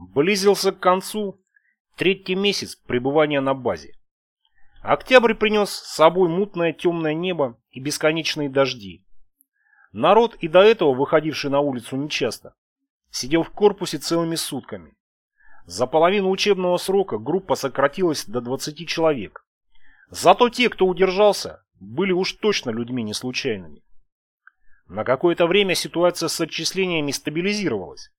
Близился к концу третий месяц пребывания на базе. Октябрь принес с собой мутное темное небо и бесконечные дожди. Народ, и до этого выходивший на улицу нечасто, сидел в корпусе целыми сутками. За половину учебного срока группа сократилась до 20 человек. Зато те, кто удержался, были уж точно людьми не случайными. На какое-то время ситуация с отчислениями стабилизировалась.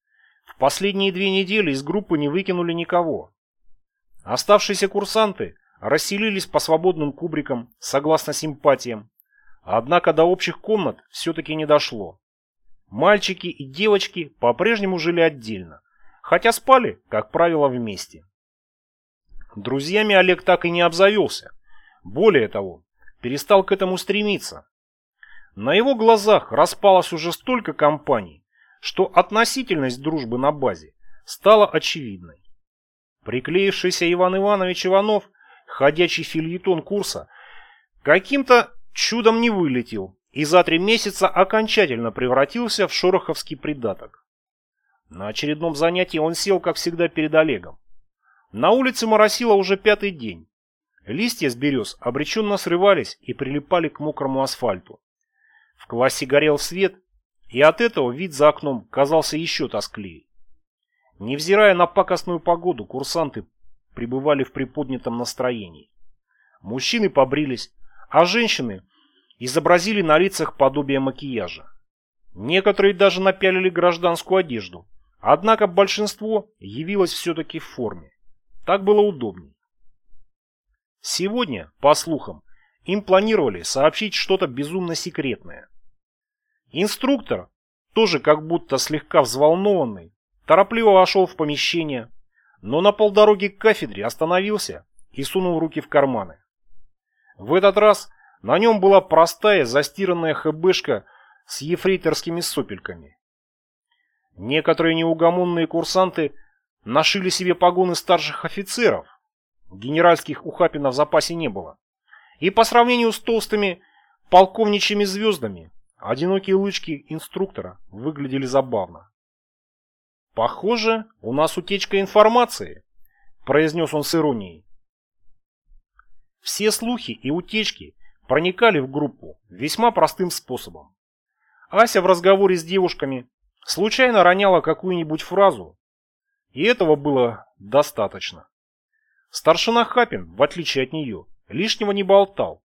Последние две недели из группы не выкинули никого. Оставшиеся курсанты расселились по свободным кубрикам, согласно симпатиям. Однако до общих комнат все-таки не дошло. Мальчики и девочки по-прежнему жили отдельно, хотя спали, как правило, вместе. Друзьями Олег так и не обзавелся. Более того, перестал к этому стремиться. На его глазах распалось уже столько компаний, что относительность дружбы на базе стала очевидной. Приклеившийся Иван Иванович Иванов, ходячий фильетон курса, каким-то чудом не вылетел и за три месяца окончательно превратился в шороховский придаток. На очередном занятии он сел, как всегда, перед Олегом. На улице моросило уже пятый день. Листья с берез обреченно срывались и прилипали к мокрому асфальту. В классе горел свет, и от этого вид за окном казался еще тоскливее. Невзирая на пакостную погоду, курсанты пребывали в приподнятом настроении. Мужчины побрились, а женщины изобразили на лицах подобие макияжа. Некоторые даже напялили гражданскую одежду, однако большинство явилось все-таки в форме. Так было удобней. Сегодня, по слухам, им планировали сообщить что-то безумно секретное. Инструктор, тоже как будто слегка взволнованный, торопливо вошел в помещение, но на полдороги к кафедре остановился и сунул руки в карманы. В этот раз на нем была простая застиранная хэбэшка с ефрейторскими сопельками. Некоторые неугомонные курсанты нашили себе погоны старших офицеров. Генеральских у Хапина в запасе не было. И по сравнению с толстыми полковничьими звездами, одинокие лычки инструктора выглядели забавно. «Похоже, у нас утечка информации», – произнес он с иронией. Все слухи и утечки проникали в группу весьма простым способом. Ася в разговоре с девушками случайно роняла какую-нибудь фразу, и этого было достаточно. Старшина Хапин, в отличие от нее, лишнего не болтал,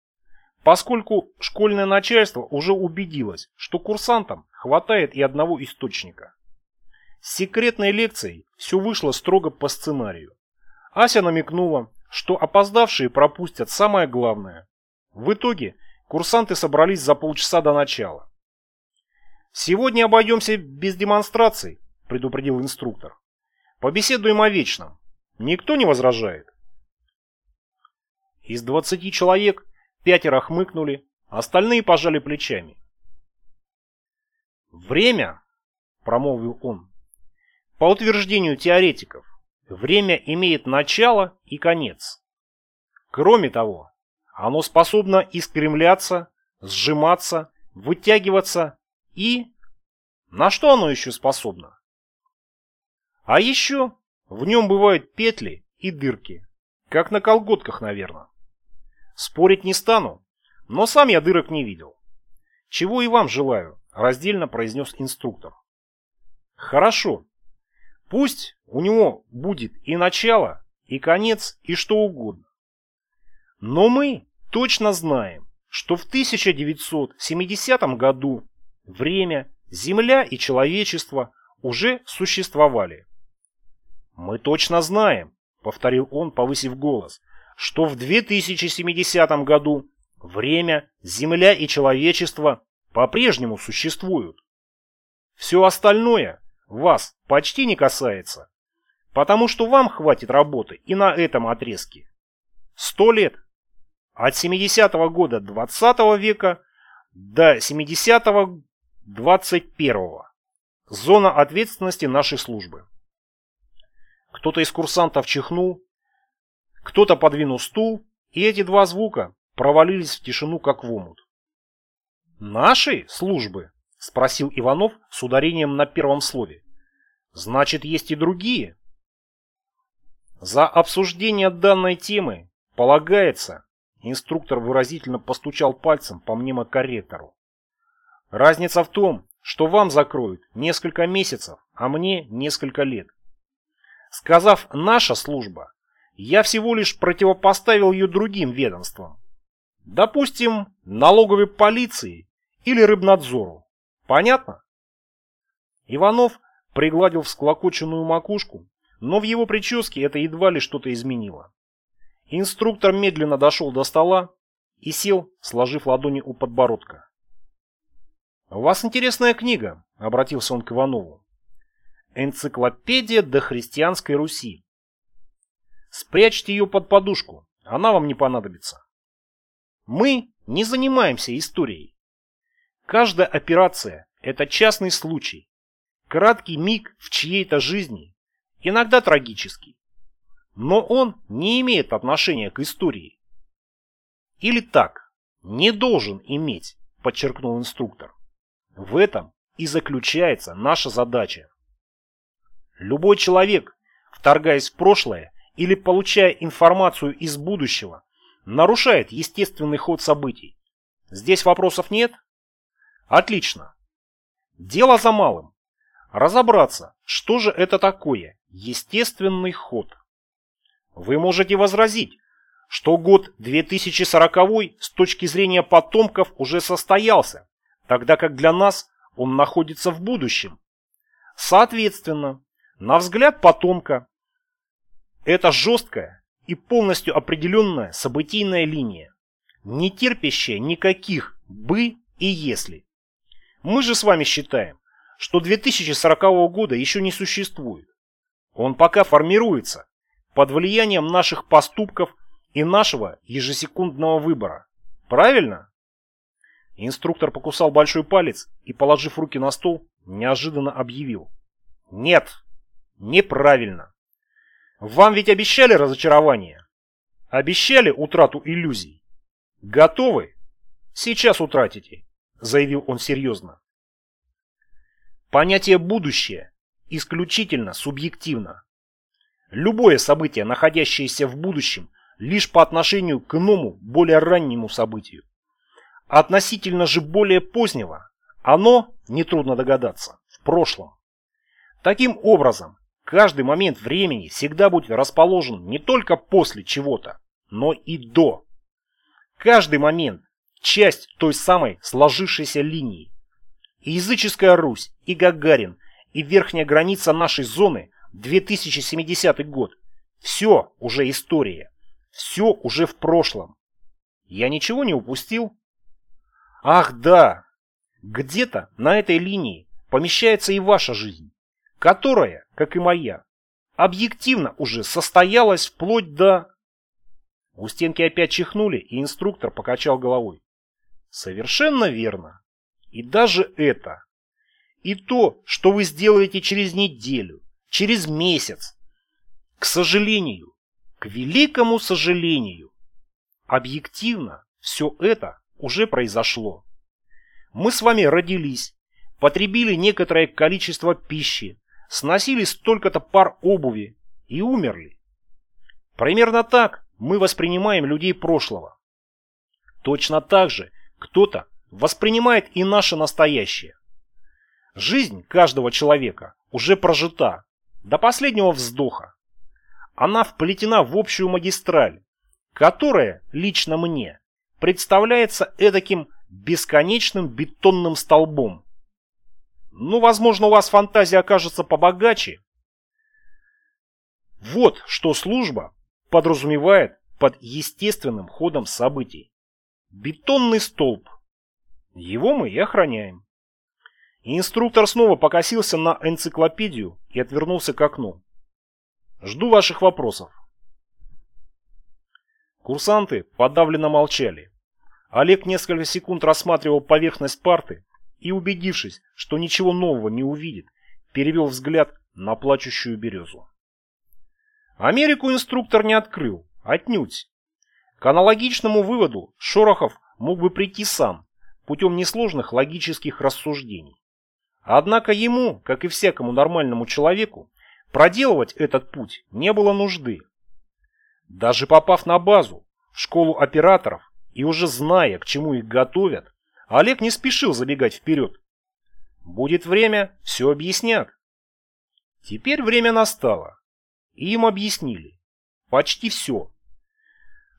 поскольку школьное начальство уже убедилось, что курсантам хватает и одного источника. С секретной лекцией все вышло строго по сценарию. Ася намекнула, что опоздавшие пропустят самое главное. В итоге курсанты собрались за полчаса до начала. «Сегодня обойдемся без демонстраций», – предупредил инструктор. «Побеседуем о вечном. Никто не возражает?» Из двадцати человек пятеро хмыкнули, остальные пожали плечами. «Время», – промолвил он, – «по утверждению теоретиков, время имеет начало и конец. Кроме того, оно способно искривляться, сжиматься, вытягиваться и... На что оно еще способно? А еще в нем бывают петли и дырки, как на колготках, наверное. Спорить не стану, но сам я дырок не видел. Чего и вам желаю, раздельно произнес инструктор. Хорошо. Пусть у него будет и начало, и конец, и что угодно. Но мы точно знаем, что в 1970 году время, Земля и человечество уже существовали. Мы точно знаем, повторил он, повысив голос, что в 2070 году время, Земля и человечество по-прежнему существуют. Все остальное вас почти не касается, потому что вам хватит работы и на этом отрезке. Сто лет. От 70-го года 20 -го века до 70-го 21-го. Зона ответственности нашей службы. Кто-то из курсантов чихнул, кто-то подвинул стул, и эти два звука провалились в тишину, как в омут. «Нашей службы?» – спросил Иванов с ударением на первом слове. «Значит, есть и другие?» За обсуждение данной темы полагается, инструктор выразительно постучал пальцем по мнемокорректору. Разница в том, что вам закроют несколько месяцев, а мне несколько лет. Сказав «наша служба», я всего лишь противопоставил ее другим ведомствам. Допустим, налоговой полиции или рыбнадзору. Понятно? Иванов пригладил всклокоченную макушку, но в его прическе это едва ли что-то изменило. Инструктор медленно дошел до стола и сел, сложив ладони у подбородка. «У вас интересная книга», — обратился он к Иванову. «Энциклопедия дохристианской Руси. Спрячьте ее под подушку, она вам не понадобится. Мы не занимаемся историей. Каждая операция – это частный случай, краткий миг в чьей-то жизни, иногда трагический. Но он не имеет отношения к истории. Или так, не должен иметь, подчеркнул инструктор. В этом и заключается наша задача. Любой человек, вторгаясь в прошлое или получая информацию из будущего, нарушает естественный ход событий. Здесь вопросов нет? Отлично. Дело за малым. Разобраться, что же это такое естественный ход. Вы можете возразить, что год 2040 с точки зрения потомков уже состоялся, тогда как для нас он находится в будущем. Соответственно, на взгляд потомка, это жесткая и полностью определенная событийная линия, не терпящая никаких «бы» и «если». Мы же с вами считаем, что 2040 года еще не существует. Он пока формируется под влиянием наших поступков и нашего ежесекундного выбора. Правильно? Инструктор покусал большой палец и, положив руки на стол, неожиданно объявил. Нет, неправильно. Вам ведь обещали разочарование? Обещали утрату иллюзий? Готовы? Сейчас утратите, заявил он серьезно. Понятие «будущее» исключительно субъективно. Любое событие, находящееся в будущем, лишь по отношению к иному, более раннему событию. Относительно же более позднего, оно, нетрудно догадаться, в прошлом. Таким образом, каждый момент времени всегда будет расположен не только после чего-то, но и до. Каждый момент – часть той самой сложившейся линии. И языческая Русь, и Гагарин, и верхняя граница нашей зоны 2070 год. Все уже история. Все уже в прошлом. Я ничего не упустил? Ах да! Где-то на этой линии помещается и ваша жизнь, которая, как и моя, объективно уже состоялась вплоть до... У опять чихнули, и инструктор покачал головой. Совершенно верно. И даже это. И то, что вы сделаете через неделю, через месяц. К сожалению, к великому сожалению, объективно все это уже произошло. Мы с вами родились, потребили некоторое количество пищи, сносили столько-то пар обуви и умерли. Примерно так мы воспринимаем людей прошлого. Точно так же кто-то воспринимает и наше настоящее. Жизнь каждого человека уже прожита до последнего вздоха. Она вплетена в общую магистраль, которая лично мне представляется эдаким бесконечным бетонным столбом. Ну, возможно, у вас фантазия окажется побогаче. Вот что служба подразумевает под естественным ходом событий. Бетонный столб, его мы и охраняем. инструктор снова покосился на энциклопедию и отвернулся к окну. Жду ваших вопросов. Курсанты подавленно молчали. Олег несколько секунд рассматривал поверхность парты и, убедившись, что ничего нового не увидит, перевел взгляд на плачущую березу. Америку инструктор не открыл, отнюдь. К аналогичному выводу Шорохов мог бы прийти сам, путем несложных логических рассуждений. Однако ему, как и всякому нормальному человеку, проделывать этот путь не было нужды. Даже попав на базу, в школу операторов, и уже зная, к чему их готовят, Олег не спешил забегать вперед. Будет время, все объяснят. Теперь время настало, и им объяснили. Почти все.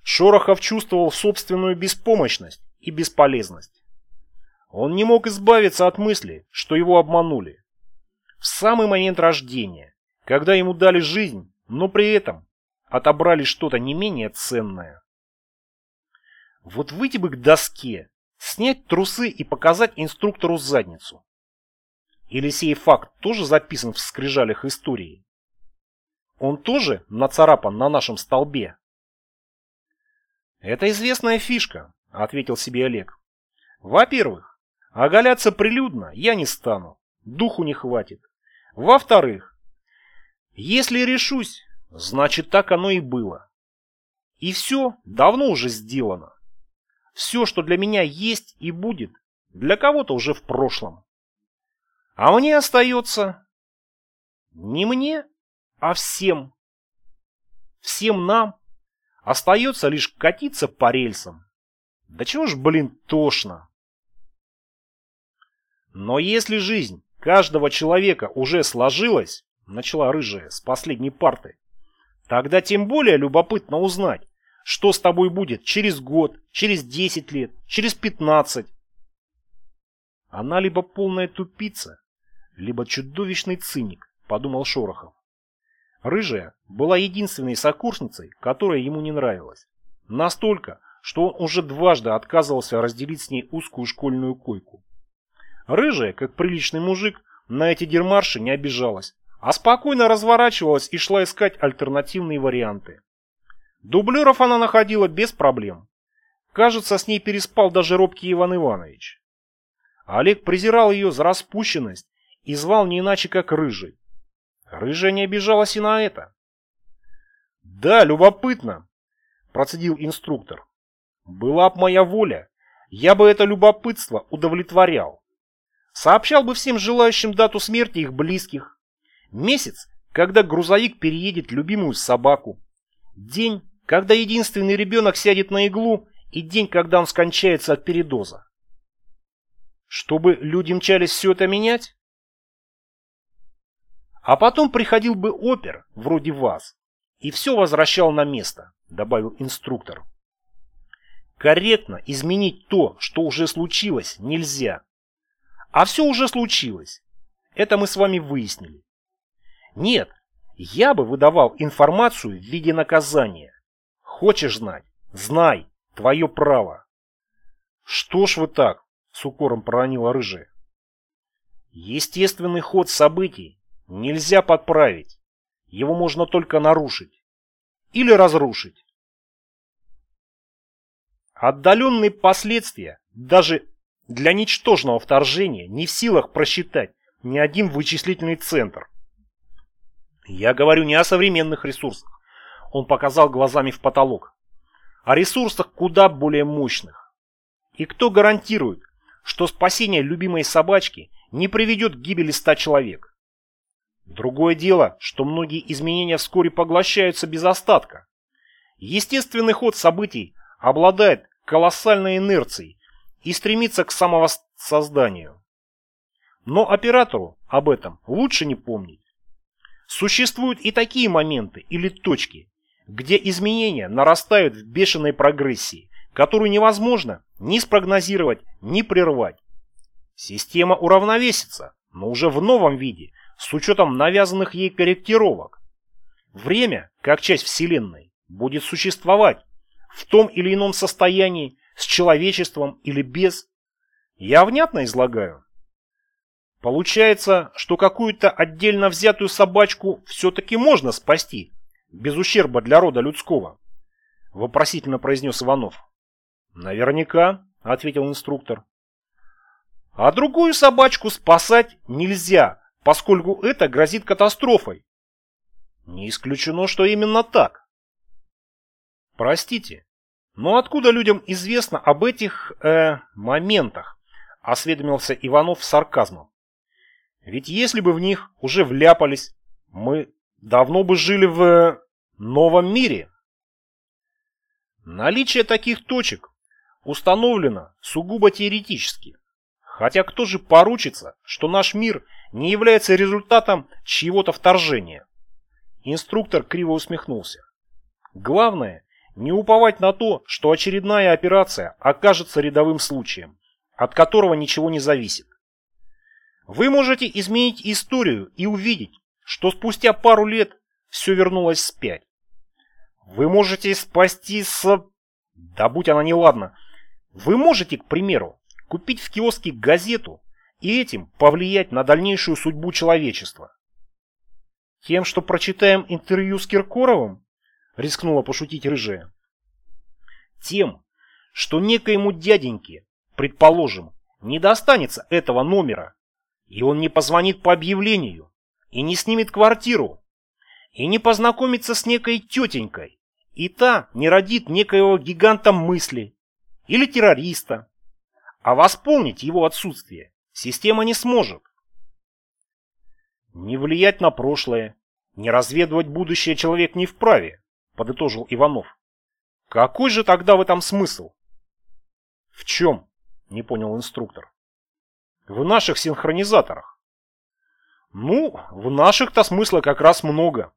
Шорохов чувствовал собственную беспомощность и бесполезность. Он не мог избавиться от мысли, что его обманули. В самый момент рождения, когда ему дали жизнь, но при этом отобрали что-то не менее ценное. Вот выйти бы к доске, снять трусы и показать инструктору задницу. Или сей факт тоже записан в скрижалях истории? Он тоже нацарапан на нашем столбе? Это известная фишка, ответил себе Олег. Во-первых, оголяться прилюдно я не стану, духу не хватит. Во-вторых, если решусь, значит так оно и было. И все давно уже сделано. Все, что для меня есть и будет, для кого-то уже в прошлом. А мне остается... Не мне, а всем. Всем нам остается лишь катиться по рельсам. Да чего ж, блин, тошно. Но если жизнь каждого человека уже сложилась, начала рыжая с последней парты, тогда тем более любопытно узнать, что с тобой будет через год, через 10 лет, через 15. Она либо полная тупица, либо чудовищный циник, подумал Шорохов. Рыжая была единственной сокурсницей, которая ему не нравилась. Настолько, что он уже дважды отказывался разделить с ней узкую школьную койку. Рыжая, как приличный мужик, на эти дермарши не обижалась, а спокойно разворачивалась и шла искать альтернативные варианты. Дублеров она находила без проблем. Кажется, с ней переспал даже робкий Иван Иванович. Олег презирал ее за распущенность и звал не иначе, как Рыжий. Рыжая не обижалась и на это. «Да, любопытно», – процедил инструктор. «Была б моя воля, я бы это любопытство удовлетворял. Сообщал бы всем желающим дату смерти их близких. Месяц, когда грузовик переедет любимую собаку. День, когда единственный ребенок сядет на иглу, и день, когда он скончается от передоза. Чтобы люди мчались все это менять? А потом приходил бы опер, вроде вас, и все возвращал на место, добавил инструктор. Корректно изменить то, что уже случилось, нельзя. А все уже случилось. Это мы с вами выяснили. Нет, я бы выдавал информацию в виде наказания. Хочешь знать? Знай, твое право. Что ж вы так? С укором проронила рыжая. Естественный ход событий нельзя подправить. Его можно только нарушить. Или разрушить. Отдаленные последствия даже для ничтожного вторжения не в силах просчитать ни один вычислительный центр. Я говорю не о современных ресурсах. Он показал глазами в потолок. О ресурсах куда более мощных. И кто гарантирует, что спасение любимой собачки не приведет к гибели ста человек? Другое дело, что многие изменения вскоре поглощаются без остатка. Естественный ход событий обладает колоссальной инерцией и стремится к самосозданию. Но оператору об этом лучше не помнить. Существуют и такие моменты или точки, где изменения нарастают в бешеной прогрессии, которую невозможно ни спрогнозировать, ни прервать. Система уравновесится, но уже в новом виде, с учетом навязанных ей корректировок. Время, как часть Вселенной, будет существовать в том или ином состоянии, с человечеством или без. Я внятно излагаю? Получается, что какую-то отдельно взятую собачку все-таки можно спасти, без ущерба для рода людского? Вопросительно произнес Иванов. Наверняка, ответил инструктор. А другую собачку спасать нельзя, поскольку это грозит катастрофой. Не исключено, что именно так. Простите, но откуда людям известно об этих, э, моментах? Осведомился Иванов с сарказмом. Ведь если бы в них уже вляпались, мы давно бы жили в новом мире. Наличие таких точек установлено сугубо теоретически. Хотя кто же поручится, что наш мир не является результатом чьего-то вторжения? Инструктор криво усмехнулся. Главное, не уповать на то, что очередная операция окажется рядовым случаем, от которого ничего не зависит. Вы можете изменить историю и увидеть, что спустя пару лет все вернулось вспять. Вы можете спасти с... Да будь она неладна. Вы можете, к примеру, купить в киоске газету и этим повлиять на дальнейшую судьбу человечества. Тем, что прочитаем интервью с Киркоровым? Рискнула пошутить рыжая. Тем, что некоему дяденьке, предположим, не достанется этого номера, и он не позвонит по объявлению, и не снимет квартиру, и не познакомится с некой тетенькой, и та не родит некоего гиганта мысли или террориста. А восполнить его отсутствие система не сможет. Не влиять на прошлое, не разведывать будущее человек не вправе, подытожил Иванов. Какой же тогда в этом смысл? В чем? Не понял инструктор. В наших синхронизаторах. Ну, в наших-то смысла как раз много.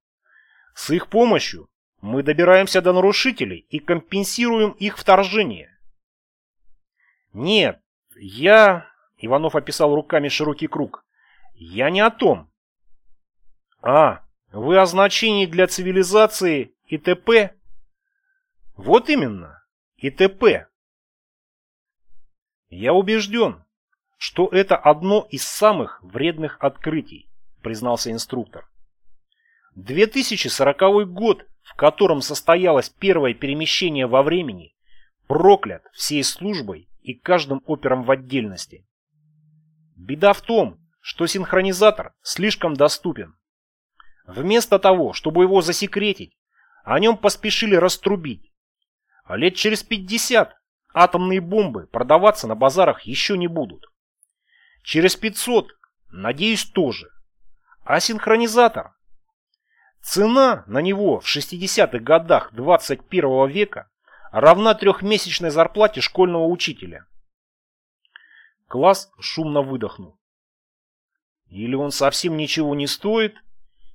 С их помощью мы добираемся до нарушителей и компенсируем их вторжение. Нет, я... Иванов описал руками широкий круг. Я не о том. А, вы о значении для цивилизации и т.п.? Вот именно, и т.п. Я убежден, что это одно из самых вредных открытий, признался инструктор. 2040 год, в котором состоялось первое перемещение во времени, проклят всей службой и каждым опером в отдельности. Беда в том, что синхронизатор слишком доступен. Вместо того, чтобы его засекретить, о нем поспешили раструбить. А лет через 50 атомные бомбы продаваться на базарах еще не будут. Через 500, надеюсь, тоже. А синхронизатор Цена на него в 60-х годах 21 века равна трехмесячной зарплате школьного учителя. Класс шумно выдохнул. Или он совсем ничего не стоит,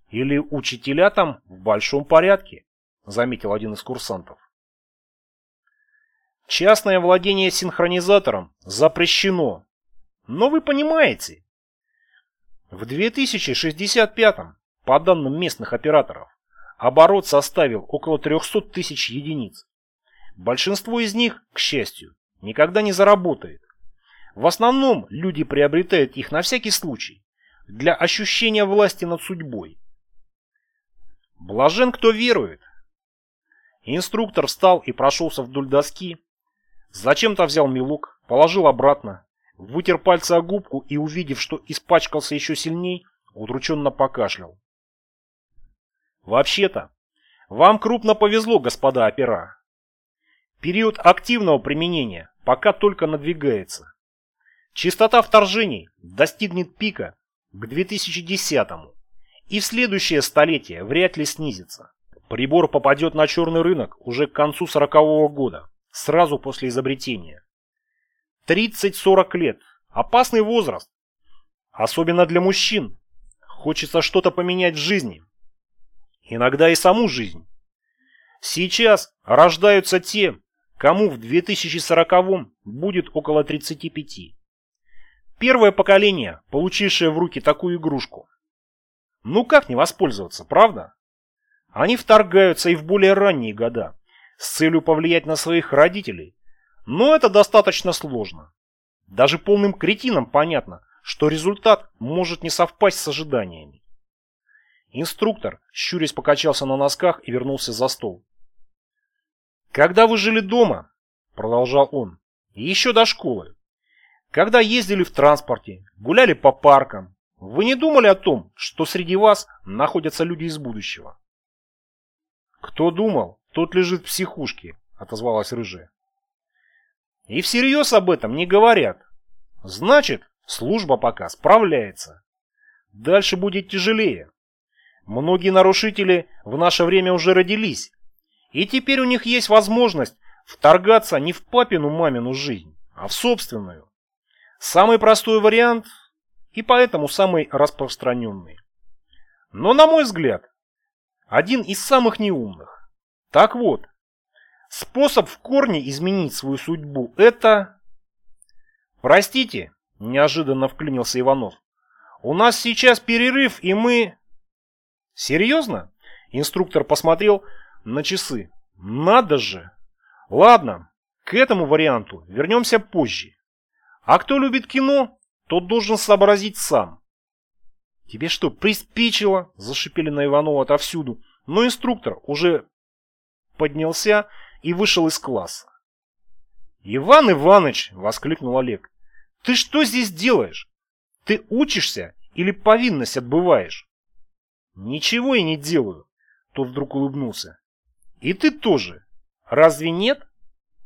или учителя там в большом порядке, заметил один из курсантов. Частное владение синхронизатором запрещено. Но вы понимаете, в 2065 по данным местных операторов, оборот составил около 300 тысяч единиц. Большинство из них, к счастью, никогда не заработает. В основном люди приобретают их на всякий случай, для ощущения власти над судьбой. Блажен, кто верует. Инструктор встал и прошелся вдоль доски. Зачем-то взял мелок, положил обратно, вытер пальцы о губку и, увидев, что испачкался еще сильней, удрученно покашлял. Вообще-то, вам крупно повезло, господа опера. Период активного применения пока только надвигается. Частота вторжений достигнет пика к 2010-му и в следующее столетие вряд ли снизится. Прибор попадет на черный рынок уже к концу 40-го года, сразу после изобретения. 30-40 лет. Опасный возраст. Особенно для мужчин. Хочется что-то поменять в жизни, иногда и саму жизнь. Сейчас рождаются те, кому в 2040-м будет около 35. Первое поколение, получившее в руки такую игрушку. Ну как не воспользоваться, правда? Они вторгаются и в более ранние года, с целью повлиять на своих родителей. Но это достаточно сложно. Даже полным кретинам понятно, что результат может не совпасть с ожиданиями. Инструктор, щурясь, покачался на носках и вернулся за стол. «Когда вы жили дома, — продолжал он, — еще до школы, когда ездили в транспорте, гуляли по паркам, вы не думали о том, что среди вас находятся люди из будущего?» «Кто думал, тот лежит в психушке», — отозвалась рыжая. «И всерьез об этом не говорят. Значит, служба пока справляется. Дальше будет тяжелее. Многие нарушители в наше время уже родились, и теперь у них есть возможность Вторгаться не в папину мамину жизнь, а в собственную. Самый простой вариант и поэтому самый распространенный. Но, на мой взгляд, один из самых неумных. Так вот, способ в корне изменить свою судьбу – это... Простите, неожиданно вклинился Иванов. У нас сейчас перерыв, и мы... Серьезно? Инструктор посмотрел на часы. Надо же! Ладно, к этому варианту вернемся позже. А кто любит кино, тот должен сообразить сам. «Тебе что, приспичило?» – зашипели на Иванова отовсюду. Но инструктор уже поднялся и вышел из класса. «Иван Иваныч!» – воскликнул Олег. «Ты что здесь делаешь? Ты учишься или повинность отбываешь?» «Ничего я не делаю», – тот вдруг улыбнулся. «И ты тоже. Разве нет?»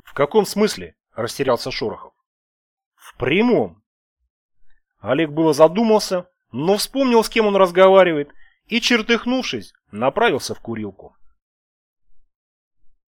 «В каком смысле?» – растерялся Шорохов. «В прямом». Олег было задумался, но вспомнил, с кем он разговаривает, и, чертыхнувшись, направился в курилку.